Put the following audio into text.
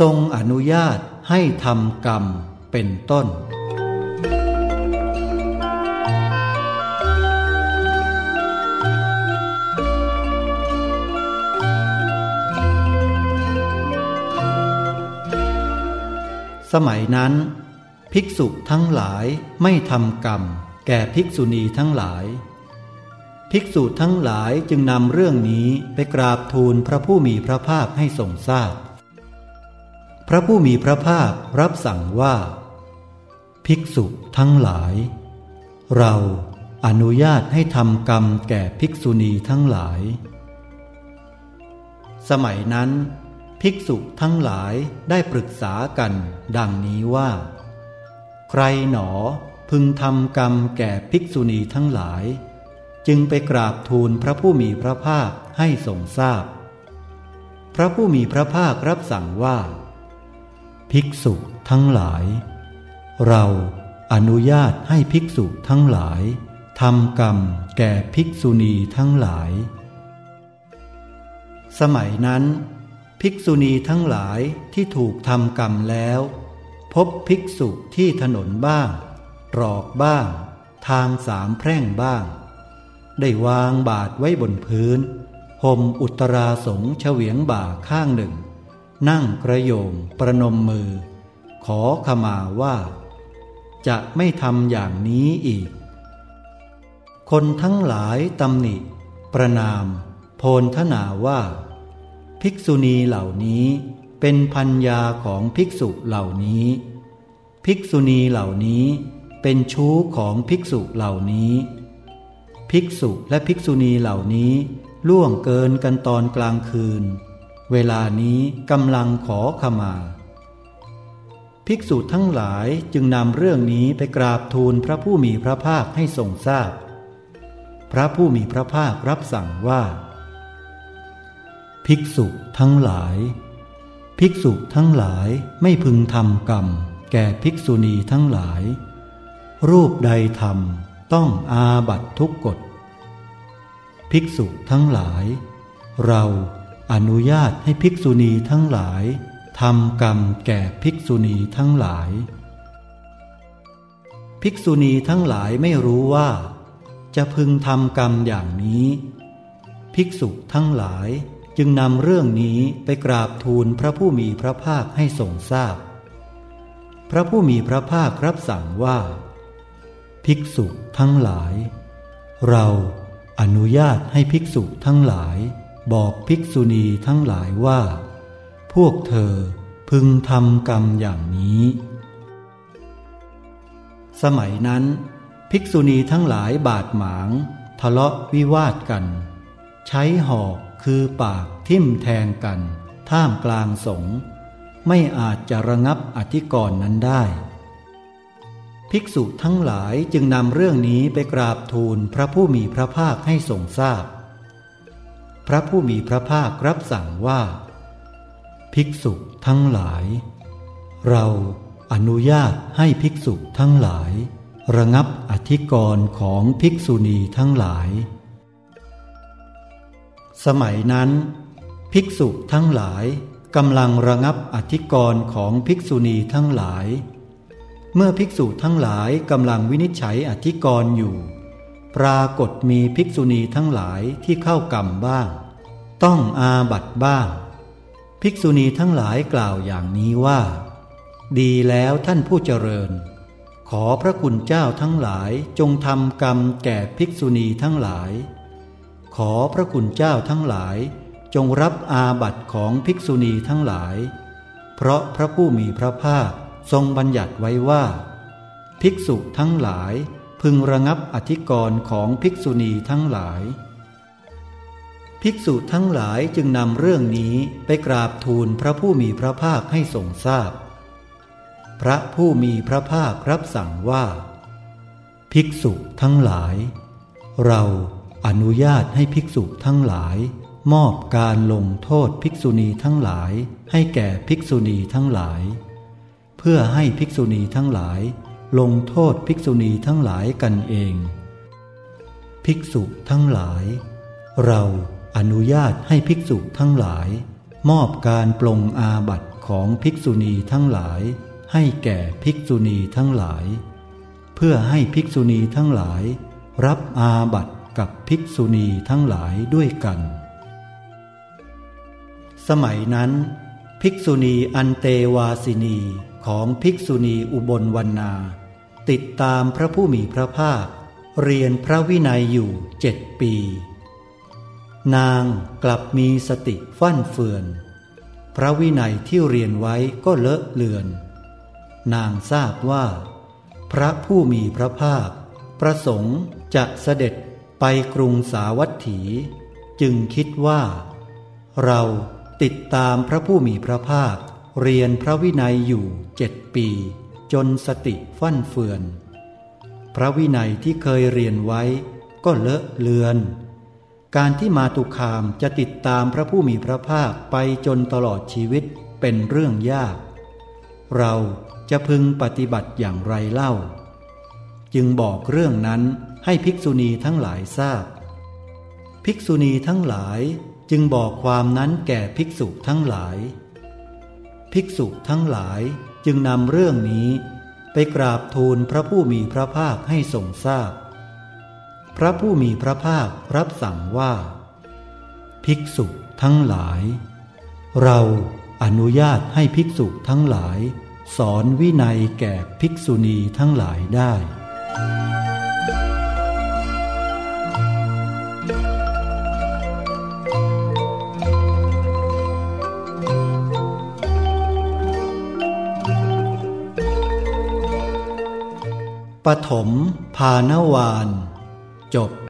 ทรงอนุญาตให้ทำกรรมเป็นต้น สมัยนั้น ภิกษุทั้งหลายไม่ทำกรรม แก่ภิกษุณีทั้งหลาย ภิกษุทั้งหลายจึงนำเรื่องนี้ไปกราบทูลพระผู้มีพระภาคให้ทรงทราบ พระผู้มีพระภาครับสั่งว่า ภิกษุทั้งหลาย เราอนุญาตให้ทำกรรมแก่ภิกษุณีทั้งหลาย สมัยนั้น ภิกษุทั้งหลายได้ปรึกษากันดังนี้ว่า ใครหนอพึงทำกรรมแก่ภิกษุณีทั้งหลาย จึงไปกราบทูลพระผู้มีพระภาคให้ทรงทราบพพระผู้มีพระภาครับสั่งว่า ภิกษุทั้งหลาย เราอนุญาตให้ภิกษุทั้งหลายทำกรรมแก่ภิกษุณีทั้งหลาย สมัยนั้น ภิกษุณีทั้งหลายที่ถูกทำกรรมแล้ว พบภิกษุที่ถนนบ้าง ตรอกบ้าง ทางสามแพร่งบ้าง ได้วางบาทไว้บนพื้นห่มอุตราสงเฉวียงบ่าข้างหนึ่ง นั่งกระโยงประนมมือ ขอขมาว่า จะไม่ทำอย่างนี้อีก คนทั้งหลายตำหนิ ประนาม โพลทนาว่า ภิกษุณีเหล่านี้เป็นพัญญาของภิกษุเหล่านี้ ภิกษุณีเหล่านี้เป็นชู้ของภิกษุเหล่านี้ ภิกษุและภิกษุณีเหล่านี้ล่วงเกินกันตอนกลางคืน เวลานี้กำลังขอขมา ภิกษุทั้งหลายจึงนำเรื่องนี้ไปกราบทูลพระผู้มีพระภาคให้ทรงทราบพพระผู้มีพระภาครับสั่งว่า ภิกษุทั้งหลาย ภิกษุทั้งหลายไม่พึงทำกรรม แก่ภิกษุณีทั้งหลาย รูปใดทำต้องอาบัตทุกกฎ ภิกษุทั้งหลาย เรา อนุญาตให้ภิกษุณีทั้งหลายทำกรรมแก่ภิกษุณีทั้งหลาย ภิกษุณีทั้งหลายไม่รู้ว่า จะพึงทำกรรมอย่างนี้ ภิกษุทั้งหลายจึงนำเรื่องนี้ไปกราบทูลพระผู้มีพระภาคให้ทรงทราบพพระผู้มีพระภาครับสั่งว่า ภิกษุทั้งหลาย เราอนุญาตให้ภิกษุทั้งหลาย บอกภิกษุณีทั้งหลายว่า พวกเธอพึงทำกรรมอย่างนี้ สมัยนั้น ภิกษุณีทั้งหลายบาดหมาง ทะเลาะวิวาทกัน ใช้หอกคือปากทิ่มแทงกัน ท่ามกลางสงไม่อาจจะระงับอธิกรณ์นั้นได้ ภิกษุทั้งหลายจึงนำเรื่องนี้ไปกราบทูลพระผู้มีพระภาคให้ทรงทราบ พระผู้มีพระภาครับสั่งว่า ภิกษุทั้งหลาย เราอนุญาตให้ภิกษุทั้งหลาย ระงับอธิกรณ์ของภิกษุณีทั้งหลาย สมัยนั้น ภิกษุทั้งหลายกำลังระงับอธิกรณ์ของภิกษุณีทั้งหลาย เมื่อภิกษุทั้งหลายกำลังวินิจฉัยอธิกรณ์อยู่ ปรากฏมีภิกษุณีทั้งหลายที่เข้ากรรมบ้าง ต้องอาบัตบ้าง ภิกษุณีทั้งหลายกล่าวอย่างนี้ว่า ดีแล้วท่านผู้เจริญ ขอพระคุณเจ้าทั้งหลายจงทำกรรมแก่ภิกษุณีทั้งหลาย ขอพระคุณเจ้าทั้งหลาย จงรับอาบัตของภิกษุณีทั้งหลาย เพราะพระผู้มีพระภาคทรงบัญญัติไว้ว่า ภิกษุทั้งหลาย พึงระงับอธิกรณ์ของภิกษุณีทั้งหลาย ภิกษุทั้งหลายจึงนำเรื่องนี้ไปกราบทูลพระผู้มีพระภาคให้ทรงทราบพพระผู้มีพระภาครับสั่งว่า ภิกษุทั้งหลาย เราอนุญาตให้ภิกษุทั้งหลาย มอบการลงโทษภิกษุณีทั้งหลายให้แก่ภิกษุณีทั้งหลาย เพื่อให้ภิกษุณีทั้งหลาย ลงโทษภิกษุณีทั้งหลายกันเอง ภิกษุทั้งหลาย เราอนุญาตให้ภิกษุทั้งหลาย มอบการปลงอาบัติของภิกษุณีทั้งหลาย ให้แก่ภิกษุณีทั้งหลาย เพื่อให้ภิกษุณีทั้งหลาย รับอาบัตกับภิกษุณีทั้งหลายด้วยกัน สมัยนั้น ภิกษุณีอันเตวาสินีของภิกษุณีอุบลวันนา ติดตามพระผู้มีพระภาค เรียนพระวินัยอยู่เจ็ดปี นางกลับมีสติฟั่นเฟือน พระวินัยที่เรียนไว้ก็เลอะเลือน นางทราบว่า พระผู้มีพระภาค ประสงค์จะเสด็จไปกรุงสาวัตถี จึงคิดว่า เราติดตามพระผู้มีพระภาค เรียนพระวินัยอยู่เจ็ดปี จนสติฟั่นเฟือน พระวินัยที่เคยเรียนไว้ก็เลอะเลือน การที่มาตุคามจะติดตามพระผู้มีพระภาคไปจนตลอดชีวิตเป็นเรื่องยาก เราจะพึงปฏิบัติอย่างไรเล่า จึงบอกเรื่องนั้นให้ภิกษุณีทั้งหลายทราบ ภิกษุณีทั้งหลายจึงบอกความนั้นแก่ภิกษุทั้งหลาย ภิกษุทั้งหลาย จึงนำเรื่องนี้ไปกราบทูลพระผู้มีพระภาคให้ทรงทราบพพระผู้มีพระภาครับสั่งว่า ภิกษุทั้งหลาย เราอนุญาตให้ภิกษุทั้งหลาย สอนวินัยแก่ภิกษุณีทั้งหลายได้ ปฐมภานวาน จบ